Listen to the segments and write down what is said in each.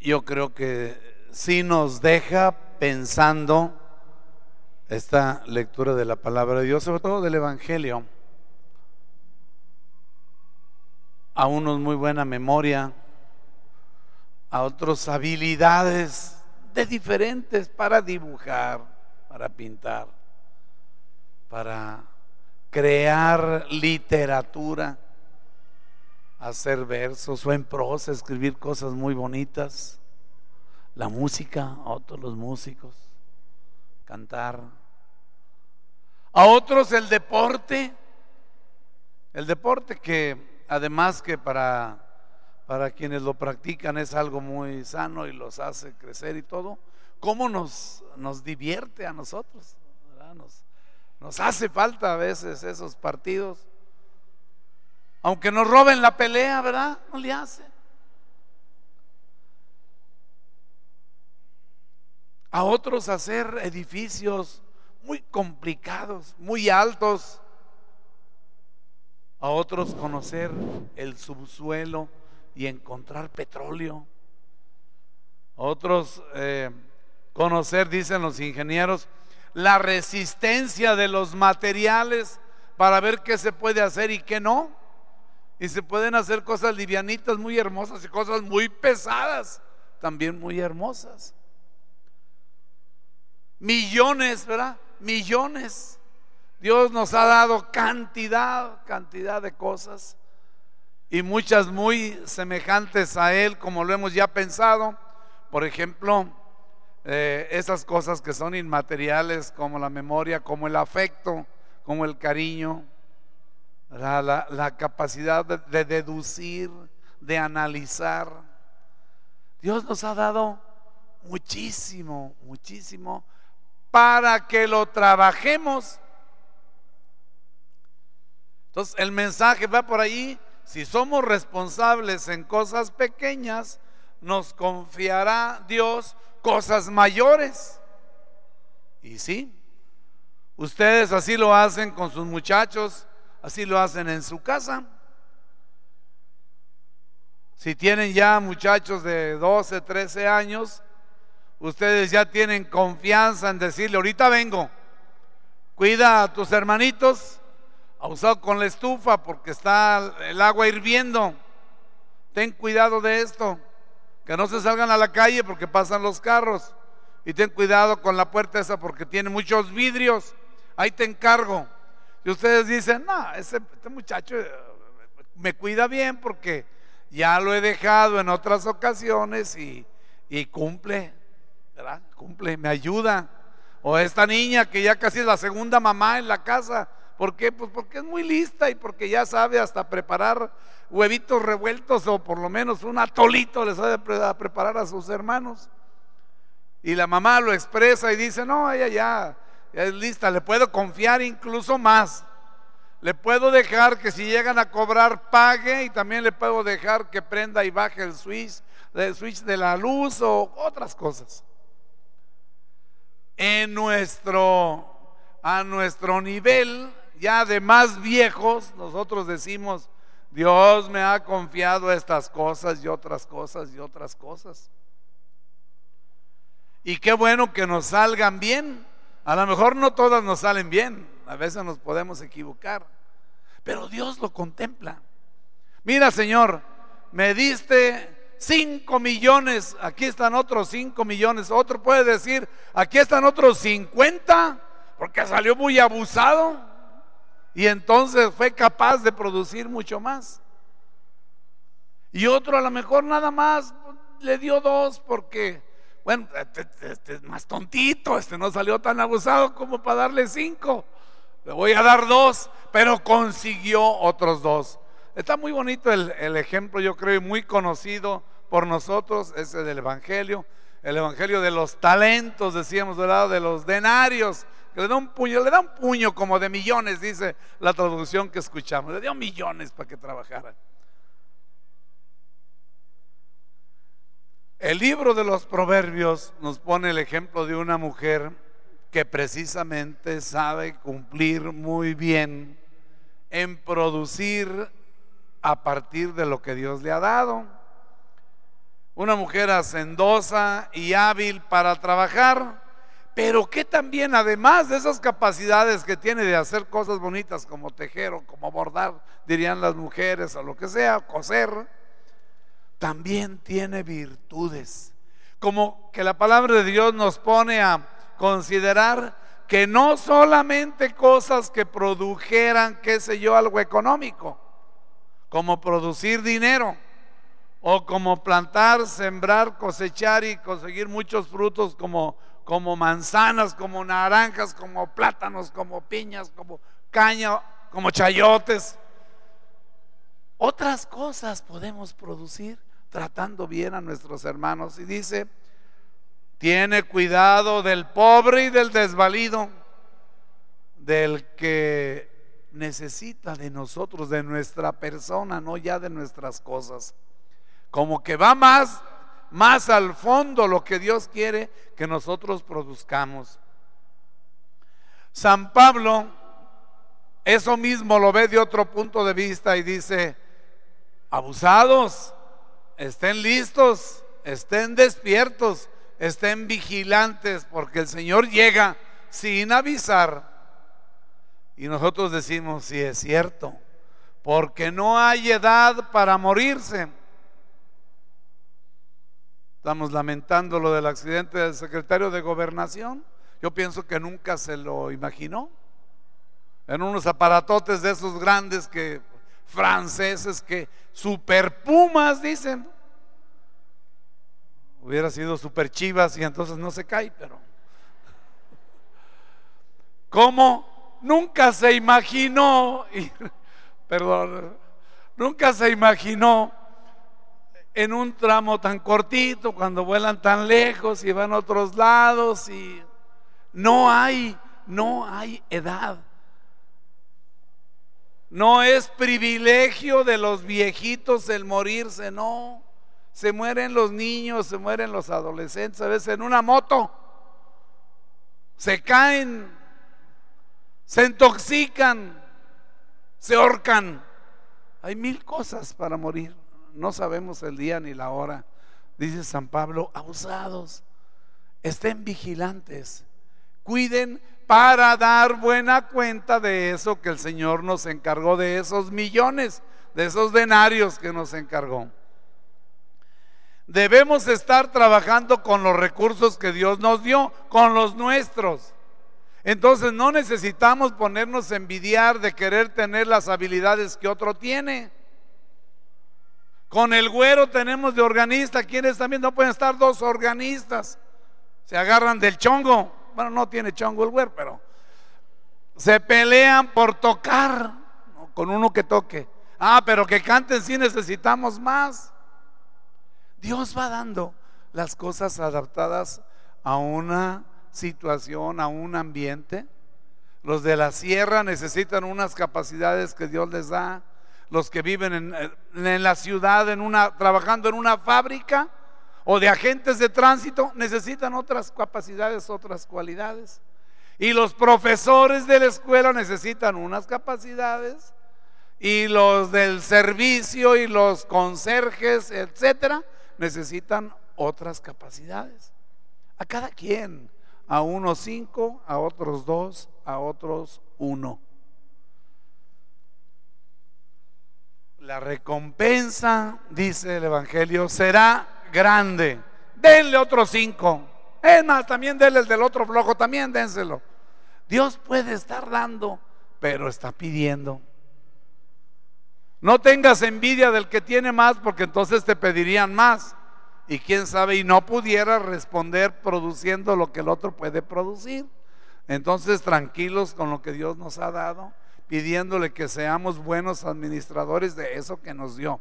yo creo que sí nos deja pensando esta lectura de la palabra de Dios, sobre todo del Evangelio. A unos muy buena memoria, a otros habilidades de diferentes para dibujar, para pintar, para crear literatura, hacer versos o en prosa, escribir cosas muy bonitas. La música, a otros los músicos, cantar. A otros el deporte, el deporte que además que para para quienes lo practican es algo muy sano y los hace crecer y todo, ¿cómo nos, nos divierte a nosotros? Nos, nos hace falta a veces esos partidos. Aunque nos roben la pelea, ¿verdad? No le hace. A otros hacer edificios muy complicados, muy altos. A otros conocer el subsuelo y encontrar petróleo. Otros eh, conocer, dicen los ingenieros, la resistencia de los materiales para ver qué se puede hacer y qué no. Y se pueden hacer cosas livianitas muy hermosas y cosas muy pesadas también muy hermosas. Millones, ¿verdad? Millones. Dios nos ha dado cantidad, cantidad de cosas y muchas muy semejantes a Él, como lo hemos ya pensado. Por ejemplo, eh, esas cosas que son inmateriales, como la memoria, como el afecto, como el cariño, la, capacidad de deducir, de analizar. Dios nos ha dado muchísimo, muchísimo para que lo trabajemos. Entonces el mensaje va por ahí si somos responsables en cosas pequeñas, nos confiará Dios cosas mayores. Y sí, ustedes así lo hacen con sus muchachos, así lo hacen en su casa. Si tienen ya muchachos de 12, 13 años, ustedes ya tienen confianza en decirle, ahorita vengo, cuida a tus hermanitos, ha usado con la estufa porque está el agua hirviendo. Ten cuidado de esto, que no se salgan a la calle porque pasan los carros. Y ten cuidado con la puerta esa porque tiene muchos vidrios. Ahí te encargo. Y ustedes dicen, no, ese, este muchacho eh, me cuida bien porque ya lo he dejado en otras ocasiones y, cumple, ¿verdad? Cumple, me ayuda. O esta niña que ya casi es la segunda mamá en la casa ¿Por qué? Pues porque es muy lista y porque ya sabe hasta preparar huevitos revueltos o por lo menos un atolito le sabe preparar a sus hermanos. Y la mamá lo expresa y dice, no, ella ya es lista, le puedo confiar incluso más. Le puedo dejar que si llegan a cobrar pague y también le puedo dejar que prenda y baje el switch, el switch de la luz o otras cosas. En nuestro, a nuestro nivel, ya de más viejos, nosotros decimos, Dios me ha confiado estas cosas y otras cosas y otras cosas. Y qué bueno que nos salgan bien. A lo mejor no todas nos salen bien, a veces nos podemos equivocar, pero Dios lo contempla. Mira, Señor, me diste 5 millones, aquí están otros 5 millones. Otro puede decir, aquí están otros 50, porque salió muy abusado y entonces fue capaz de producir mucho más. Y otro a lo mejor nada más le dio dos porque, bueno, este, este, es más tontito, este no salió tan abusado como para darle cinco. Le voy a dar dos, pero consiguió otros dos. Está muy bonito el, ejemplo, yo creo, muy conocido por nosotros, ese del Evangelio. El Evangelio de los talentos, decíamos, de los denarios le da un puño, le da un puño como de millones, dice la traducción que escuchamos. Le dio millones para que trabajara. El libro de los proverbios nos pone el ejemplo de una mujer que precisamente sabe cumplir muy bien en producir a partir de lo que Dios le ha dado. una mujer hacendosa y hábil para trabajar, pero que también además de esas capacidades que tiene de hacer cosas bonitas como tejer o como bordar, dirían las mujeres o lo que sea, coser, también tiene virtudes. Como que la palabra de Dios nos pone a considerar que no solamente cosas que produjeran, qué sé yo, algo económico, como producir dinero, o como plantar, sembrar, cosechar y conseguir muchos frutos como, como manzanas, como naranjas, como plátanos, como piñas, como caña, como chayotes. Otras cosas podemos producir tratando bien a nuestros hermanos. Y dice, tiene cuidado del pobre y del desvalido, del que necesita de nosotros, de nuestra persona, no ya de nuestras cosas. Como que va más, más al fondo lo que Dios quiere que nosotros produzcamos. San Pablo eso mismo lo ve de otro punto de vista y dice, abusados, estén listos, estén despiertos, estén vigilantes porque el Señor llega sin avisar. Y nosotros decimos, si es cierto, porque no hay edad para morirse. Estamos lamentando lo del accidente del secretario de gobernación. Yo pienso que nunca se lo imaginó. En unos aparatotes de esos grandes que franceses que super pumas dicen. Hubiera sido super chivas y entonces no se cae, pero. ¿Cómo? Nunca se imaginó, perdón, nunca se imaginó en un tramo tan cortito, cuando vuelan tan lejos y van a otros lados y no hay, no hay edad. No es privilegio de los viejitos el morirse, no se mueren los niños, se mueren los adolescentes, a veces en una moto, se caen, se intoxican, se ahorcan. Hay mil cosas para morir, no sabemos el día ni la hora. Dice San Pablo, abusados, estén vigilantes, cuiden para dar buena cuenta de eso que el Señor nos encargó, de esos millones, de esos denarios que nos encargó. Debemos estar trabajando con los recursos que Dios nos dio, con los nuestros. Entonces no necesitamos ponernos a envidiar de querer tener las habilidades que otro tiene. Con el güero tenemos de organista, quienes también no pueden estar dos organistas. Se agarran del chongo. Bueno, no tiene chongo el güero, pero se pelean por tocar con uno que toque. Ah, pero que canten sí necesitamos más. Dios va dando las cosas adaptadas a una situación, a un ambiente. Los de la sierra necesitan unas capacidades que Dios les da. Los que viven en, la ciudad, en una, trabajando en una fábrica o de agentes de tránsito, necesitan otras capacidades, otras cualidades. Y los profesores de la escuela necesitan unas capacidades. Y los del servicio y los conserjes, etcétera, necesitan otras capacidades. A cada quien, a unos cinco, a otros dos, a otros uno. La recompensa, dice el Evangelio, será grande. Denle otros cinco. Es más, también denle el del otro flojo, también dénselo. Dios puede estar dando, pero está pidiendo. No tengas envidia del que tiene más porque entonces te pedirían más. Y quién sabe, y no pudiera responder produciendo lo que el otro puede producir. Entonces tranquilos con lo que Dios nos ha dado, pidiéndole que seamos buenos administradores de eso que nos dio.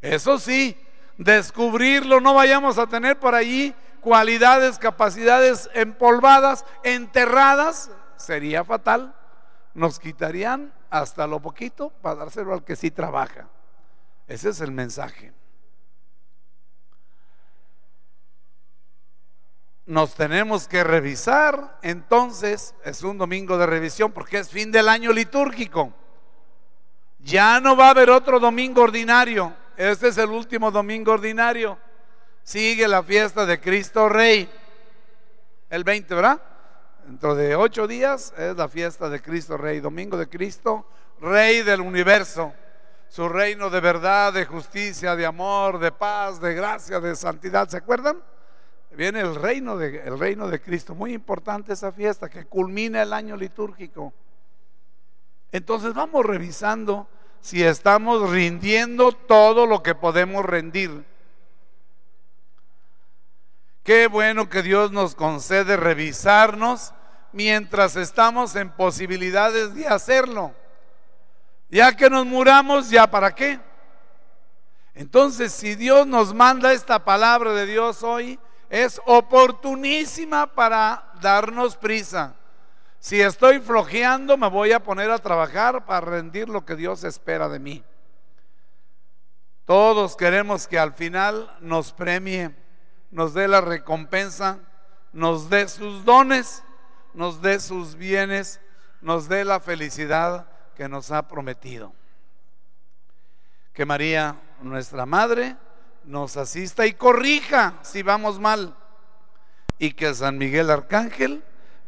Eso sí, descubrirlo, no vayamos a tener por allí cualidades, capacidades empolvadas, enterradas, sería fatal. Nos quitarían hasta lo poquito para dárselo al que sí trabaja. Ese es el mensaje. Nos tenemos que revisar, entonces es un domingo de revisión porque es fin del año litúrgico. Ya no va a haber otro domingo ordinario. Este es el último domingo ordinario. sigue la fiesta de Cristo Rey. El 20, ¿verdad? Dentro de ocho días es la fiesta de Cristo Rey, Domingo de Cristo, Rey del universo. Su reino de verdad, de justicia, de amor, de paz, de gracia, de santidad. ¿Se acuerdan? Viene el reino de, el reino de Cristo. Muy importante esa fiesta que culmina el año litúrgico. Entonces vamos revisando si estamos rindiendo todo lo que podemos rendir. Qué bueno que Dios nos concede revisarnos mientras estamos en posibilidades de hacerlo. Ya que nos muramos, ¿ya para qué? Entonces, si Dios nos manda esta palabra de Dios hoy, es oportunísima para darnos prisa. Si estoy flojeando, me voy a poner a trabajar para rendir lo que Dios espera de mí. Todos queremos que al final nos premie, nos dé la recompensa, nos dé sus dones, nos dé sus bienes, nos dé la felicidad que nos ha prometido. Que María, nuestra Madre, nos asista y corrija si vamos mal. Y que San Miguel Arcángel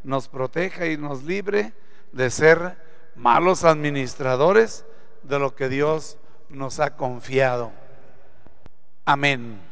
nos proteja y nos libre de ser malos administradores de lo que Dios nos ha confiado. Amén.